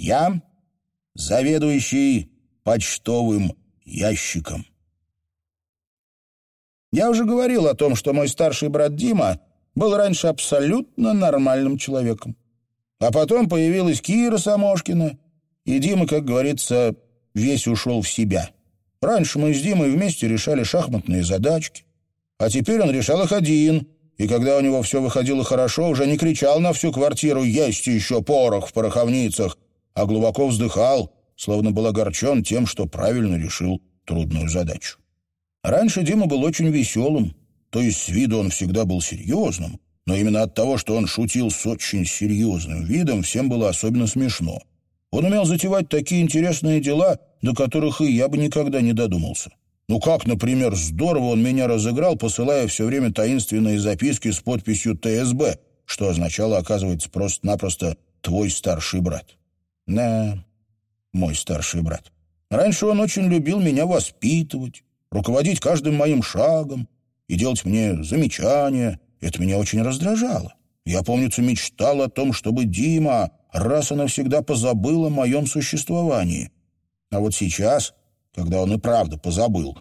Я заведующий почтовым ящиком. Я уже говорил о том, что мой старший брат Дима был раньше абсолютно нормальным человеком. А потом появилась Кира Самошкина, и Дима, как говорится, весь ушел в себя. Раньше мы с Димой вместе решали шахматные задачки, а теперь он решал их один, и когда у него все выходило хорошо, уже не кричал на всю квартиру «Есть еще порох в пороховницах!», а глубоко вздыхал, словно был огорчен тем, что правильно решил трудную задачу. Раньше Дима был очень веселым, то есть с виду он всегда был серьезным, но именно от того, что он шутил с очень серьезным видом, всем было особенно смешно. Он умел затевать такие интересные дела, до которых и я бы никогда не додумался. Ну как, например, здорово он меня разыграл, посылая все время таинственные записки с подписью ТСБ, что означало, оказывается, просто-напросто «твой старший брат». Да, мой старший брат. Раньше он очень любил меня воспитывать, руководить каждым моим шагом и делать мне замечания. Это меня очень раздражало. Я, помнится, мечтал о том, чтобы Дима раз и навсегда позабыл о моем существовании. А вот сейчас, когда он и правда позабыл,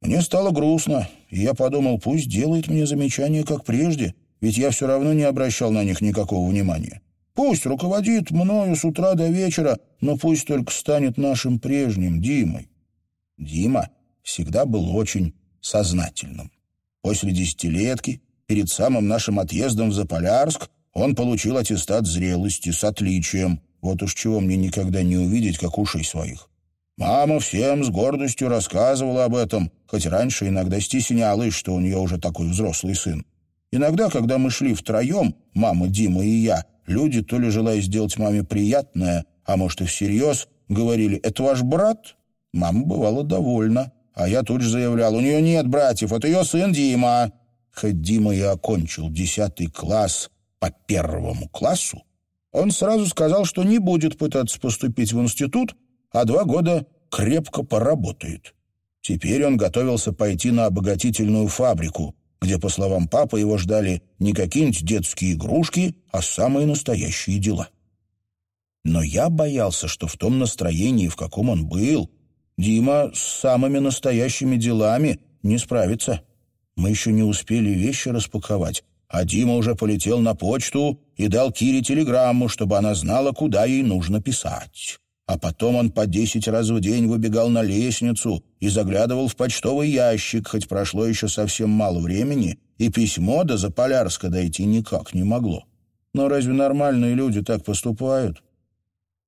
мне стало грустно, и я подумал, пусть делает мне замечания, как прежде, ведь я все равно не обращал на них никакого внимания. Пусть руководит мною с утра до вечера, но пусть только станет нашим прежним Димой. Дима всегда был очень сознательным. После десятилетки, перед самым нашим отъездом в Заполярск, он получил аттестат зрелости с отличием. Вот уж чего мне никогда не увидеть, как ушей своих. Мама всем с гордостью рассказывала об этом, хоть раньше иногда стеснялась, что у нее уже такой взрослый сын. Иногда, когда мы шли втроем, мама, Дима и я, Люди, то ли желая сделать маме приятное, а может и всерьез, говорили «Это ваш брат?» Мама бывала довольна, а я тут же заявлял «У нее нет братьев, это ее сын Дима». Хоть Дима и окончил десятый класс по первому классу, он сразу сказал, что не будет пытаться поступить в институт, а два года крепко поработает. Теперь он готовился пойти на обогатительную фабрику, где, по словам папы, его ждали не какие-нибудь детские игрушки, а самые настоящие дела. Но я боялся, что в том настроении, в каком он был, Дима с самыми настоящими делами не справится. Мы еще не успели вещи распаковать, а Дима уже полетел на почту и дал Кире телеграмму, чтобы она знала, куда ей нужно писать. А потом он по десять раз в день выбегал на лестницу и заглядывал в почтовый ящик, хоть прошло еще совсем мало времени, и письмо до Заполярска дойти никак не могло. Но разве нормальные люди так поступают?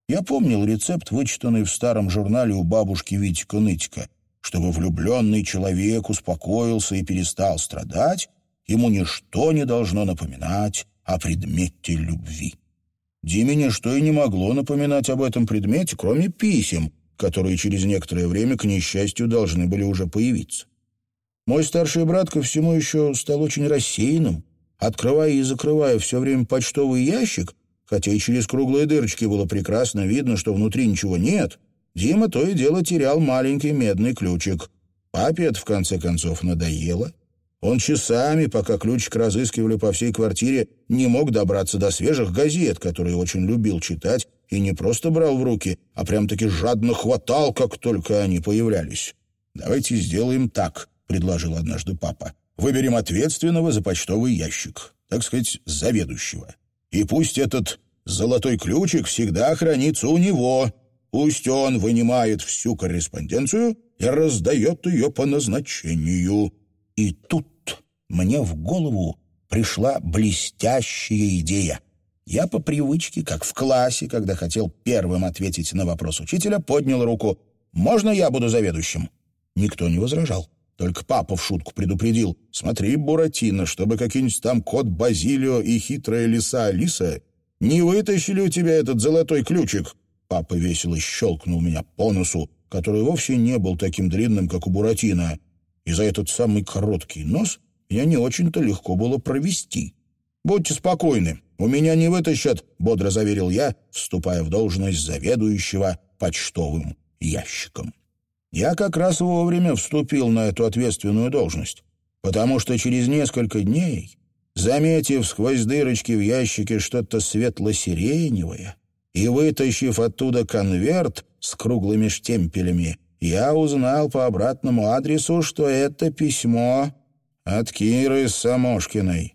Я помнил рецепт, вычитанный в старом журнале у бабушки Витика-Нытика. Чтобы влюбленный человек успокоился и перестал страдать, ему ничто не должно напоминать о предмете любви. Диме ничто и не могло напоминать об этом предмете, кроме писем, которые через некоторое время, к несчастью, должны были уже появиться. Мой старший брат ко всему еще стал очень рассеянным, открывая и закрывая все время почтовый ящик, хотя и через круглые дырочки было прекрасно видно, что внутри ничего нет, Дима то и дело терял маленький медный ключик. Папе это, в конце концов, надоело, он часами, пока ключик разыскивали по всей квартире, не мог добраться до свежих газет, которые очень любил читать, и не просто брал в руки, а прям-таки жадно хватал, как только они появлялись. «Давайте сделаем так», — предложил однажды папа. «Выберем ответственного за почтовый ящик, так сказать, заведующего. И пусть этот золотой ключик всегда хранится у него. Пусть он вынимает всю корреспонденцию и раздает ее по назначению». И тут мне в голову пришла блестящая идея. Я по привычке, как в классе, когда хотел первым ответить на вопрос учителя, поднял руку. «Можно я буду заведующим?» Никто не возражал. Только папа в шутку предупредил. «Смотри, Буратино, чтобы какие-нибудь там кот Базилио и хитрая лиса Алиса не вытащили у тебя этот золотой ключик». Папа весело щелкнул меня по носу, который вовсе не был таким длинным, как у Буратино. И за этот самый короткий нос меня не очень-то легко было провести. «Будьте спокойны, у меня не вытащат», — бодро заверил я, вступая в должность заведующего почтовым ящиком. Я как раз вовремя вступил на эту ответственную должность, потому что через несколько дней, заметив сквозь дырочки в ящике что-то светло-сиреневое, и, вытащив оттуда конверт с круглыми штемпелями, я узнал по обратному адресу, что это письмо от Киры Самошкиной.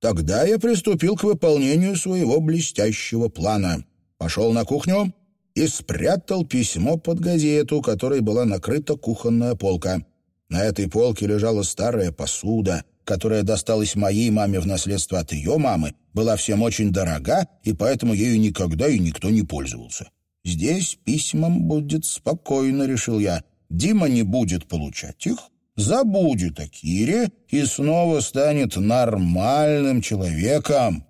Тогда я приступил к выполнению своего блестящего плана. Пошел на кухню и спрятал письмо под газету, которой была накрыта кухонная полка. На этой полке лежала старая посуда, которая досталась моей маме в наследство от ее мамы, была всем очень дорога, и поэтому ею никогда и никто не пользовался. Здесь письмам будет спокойно, решил я. Дима не будет получать их, забудет о Кире и снова станет нормальным человеком.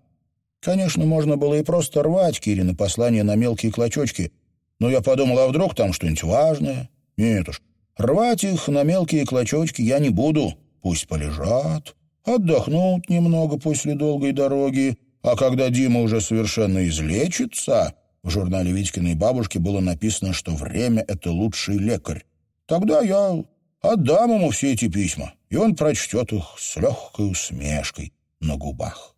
Конечно, можно было и просто рвать Кирины послания на мелкие клочочки, но я подумал, а вдруг там что-нибудь важное? Нет уж, рвать их на мелкие клочочки я не буду. Пусть полежат, отдохнут немного после долгой дороги, а когда Дима уже совершенно излечится... В журнале Витькиной бабушки было написано, что время — это лучший лекарь. Тогда я отдам ему все эти письма, и он прочтет их с легкой усмешкой на губах.